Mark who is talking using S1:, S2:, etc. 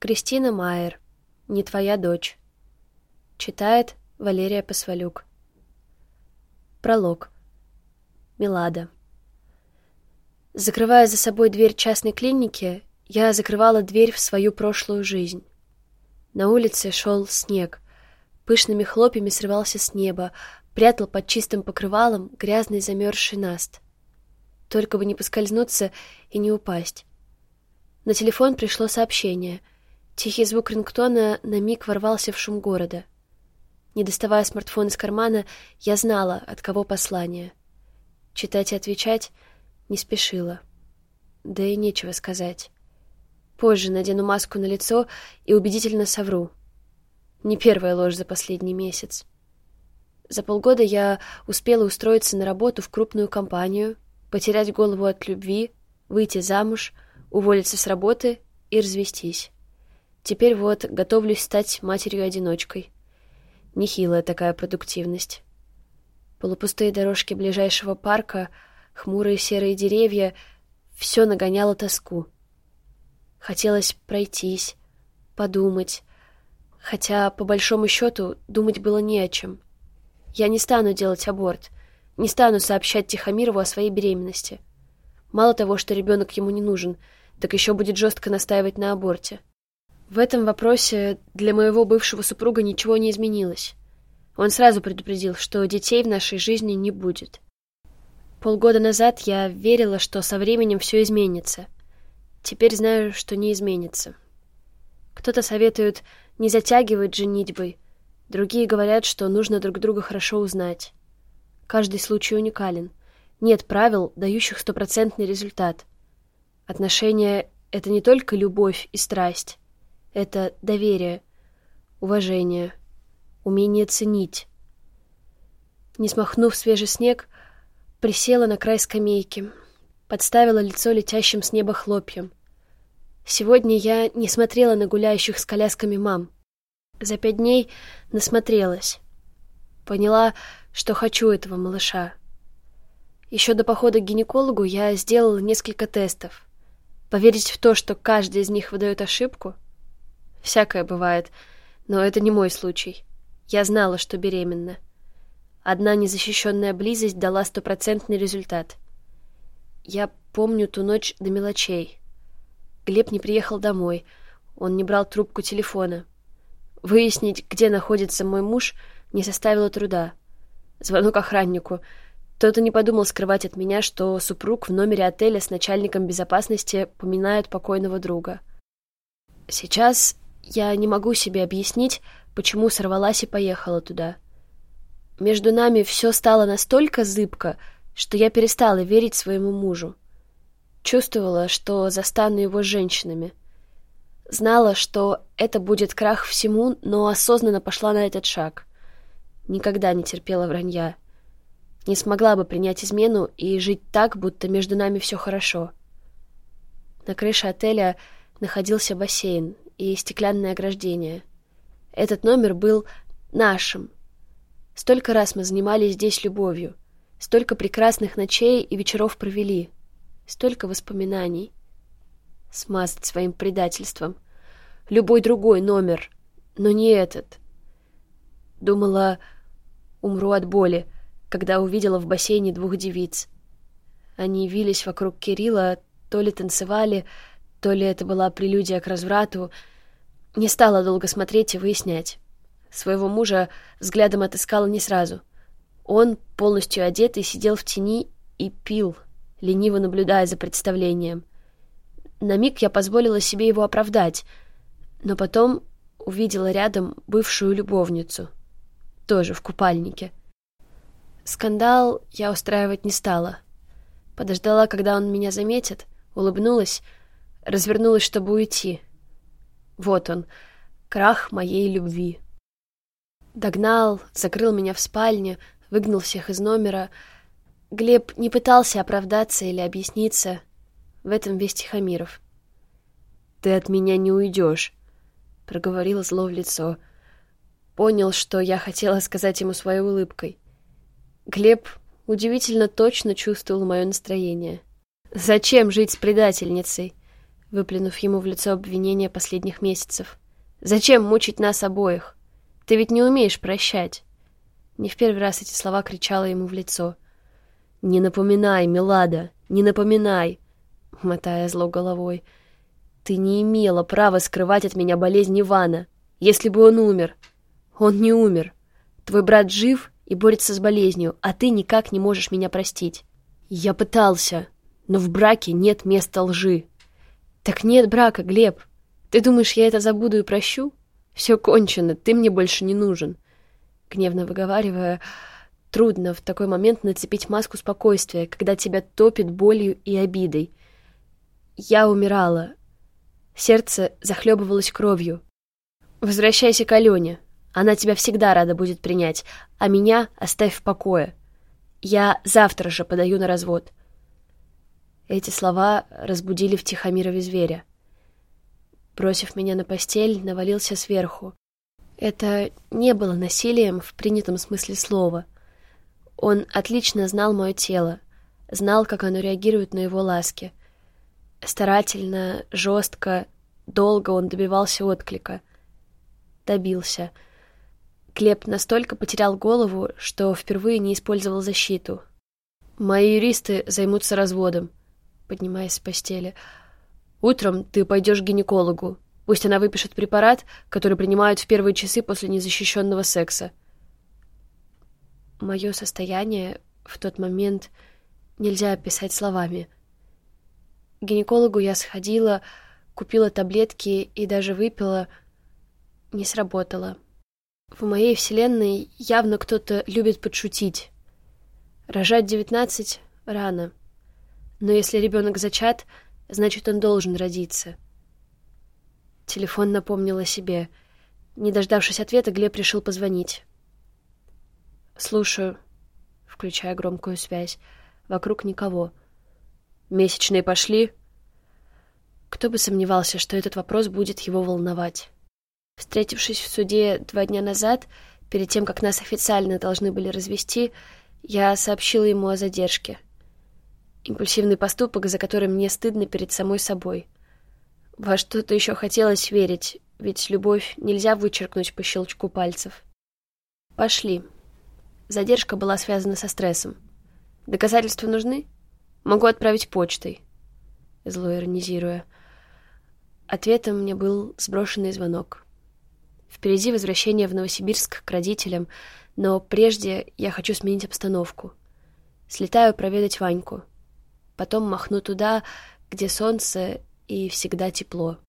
S1: Кристина Майер. Не твоя дочь. Читает Валерия Посвалюк. Пролог. Милада. Закрывая за собой дверь частной клиники, я закрывала дверь в свою прошлую жизнь. На улице шел снег. Пышными хлопьями срывался с неба, прятал под чистым покрывалом грязный замерзший наст. Только бы не поскользнуться и не упасть. На телефон пришло сообщение. Тихий звук рингтона на миг ворвался в шум города. Не доставая смартфон из кармана, я знала, от кого послание. Читать и отвечать не спешила. Да и нечего сказать. Позже надену маску на лицо и убедительно совру. Не первая ложь за последний месяц. За полгода я успела устроиться на работу в крупную компанию, потерять голову от любви, выйти замуж, уволиться с работы и развестись. Теперь вот готовлюсь стать матерью-одиночкой. Нехилая такая продуктивность. Полупустые дорожки ближайшего парка, хмурые серые деревья — все нагоняло тоску. Хотелось пройтись, подумать, хотя, по большому счету, думать было не о чем. Я не стану делать аборт, не стану сообщать Тихомирову о своей беременности. Мало того, что ребенок ему не нужен, так еще будет жестко настаивать на аборте. В этом вопросе для моего бывшего супруга ничего не изменилось. Он сразу предупредил, что детей в нашей жизни не будет. Полгода назад я верила, что со временем все изменится — Теперь знаю, что не изменится. Кто-то советует не затягивать женитьбой, другие говорят, что нужно друг друга хорошо узнать. Каждый случай уникален. Нет правил, дающих стопроцентный результат. Отношения — это не только любовь и страсть. Это доверие, уважение, умение ценить. Не смахнув свежий снег, присела на край скамейки, подставила лицо летящим с неба хлопьям. Сегодня я не смотрела на гуляющих с колясками мам. За пять дней насмотрелась. Поняла, что хочу этого малыша. Еще до похода к гинекологу я сделала несколько тестов. Поверить в то, что каждый из них выдает ошибку? Всякое бывает, но это не мой случай. Я знала, что беременна. Одна незащищенная близость дала стопроцентный результат — я помню ту ночь до мелочей. Глеб не приехал домой. Он не брал трубку телефона. Выяснить, где находится мой муж, не составило труда. Звонок охраннику. Тот и не подумал скрывать от меня, что супруг в номере отеля с начальником безопасности поминает покойного друга. Сейчас я не могу себе объяснить, почему сорвалась и поехала туда. Между нами все стало настолько зыбко, что я перестала верить своему мужу. Чувствовала, что застану его женщинами. Знала, что это будет крах всему, но осознанно пошла на этот шаг. Никогда не терпела вранья. Не смогла бы принять измену и жить так, будто между нами все хорошо. На крыше отеля находился бассейн и стеклянное ограждение. Этот номер был нашим. Столько раз мы занимались здесь любовью. Столько прекрасных ночей и вечеров провели. Столько воспоминаний. Смазать своим предательством. Любой другой номер, но не этот. Думала, умру от боли, когда увидела в бассейне двух девиц. Они вились вокруг Кирилла, то ли танцевали, то ли это была прелюдия к разврату. Не стала долго смотреть и выяснять. Своего мужа взглядом отыскала не сразу — он, полностью одетый, сидел в тени и пил, лениво наблюдая за представлением. На миг я позволила себе его оправдать, но потом увидела рядом бывшую любовницу, тоже в купальнике. Скандал я устраивать не стала. Подождала, когда он меня заметит, улыбнулась, развернулась, чтобы уйти. Вот он, крах моей любви. Догнал, закрыл меня в спальне, выгнал всех из номера. Глеб не пытался оправдаться или объясниться. В этом весь Тихомиров. «Ты от меня не уйдешь», — проговорил зло в лицо. Понял, что я хотела сказать ему своей улыбкой. Глеб удивительно точно чувствовал мое настроение. «Зачем жить с предательницей? Выплюнув ему в лицо обвинения последних месяцев. «Зачем мучить нас обоих? Ты ведь не умеешь прощать!» Не в первый раз эти слова кричала ему в лицо. «Не напоминай, Милада, не напоминай!» Мотая зло головой. «Ты не имела права скрывать от меня болезнь Ивана, если бы он умер. Он не умер. Твой брат жив и борется с болезнью, а ты никак не можешь меня простить. Я пытался, но в браке нет места лжи. Так нет брака, Глеб. Ты думаешь, я это забуду и прощу? Все кончено, ты мне больше не нужен. Гневно выговаривая, трудно в такой момент нацепить маску спокойствия, когда тебя топит болью и обидой. Я умирала. Сердце захлебывалось кровью. Возвращайся к Алене. Она тебя всегда рада будет принять, а меня оставь в покое. Я завтра же подаю на развод. Эти слова разбудили в Тихомирове зверя. Бросив меня на постель, навалился сверху. Это не было насилием в принятом смысле слова. Он отлично знал мое тело, знал, как оно реагирует на его ласки. Старательно, жестко, долго он добивался отклика. Добился. Глеб настолько потерял голову, что впервые не использовал защиту. «Мои юристы займутся разводом», поднимаясь с постели. «Утром ты пойдешь к гинекологу. Пусть она выпишет препарат, который принимают в первые часы после незащищенного секса». Мое состояние в тот момент нельзя описать словами. К гинекологу я сходила, купила таблетки и даже выпила. Не сработало. В моей вселенной явно кто-то любит подшутить. Рожать девятнадцать рано. Но если ребенок зачат, значит, он должен родиться. Телефон напомнил о себе. Не дождавшись ответа, Глеб решил позвонить. «Слушаю», включая громкую связь. Вокруг никого. «Месячные пошли?» Кто бы сомневался, что этот вопрос будет его волновать. Встретившись в суде два дня назад, перед тем, как нас официально должны были развести, я сообщила ему о задержке — Импульсивный поступок, за который мне стыдно перед самой собой. Во что-то еще хотелось верить, ведь любовь нельзя вычеркнуть по щелчку пальцев. Пошли. Задержка была связана со стрессом. Доказательства нужны? Могу отправить почтой. Зло иронизируя. Ответом мне был сброшенный звонок. Впереди возвращение в Новосибирск к родителям, но прежде я хочу сменить обстановку. Слетаю проведать Ваньку потом махну туда, где солнце и всегда тепло.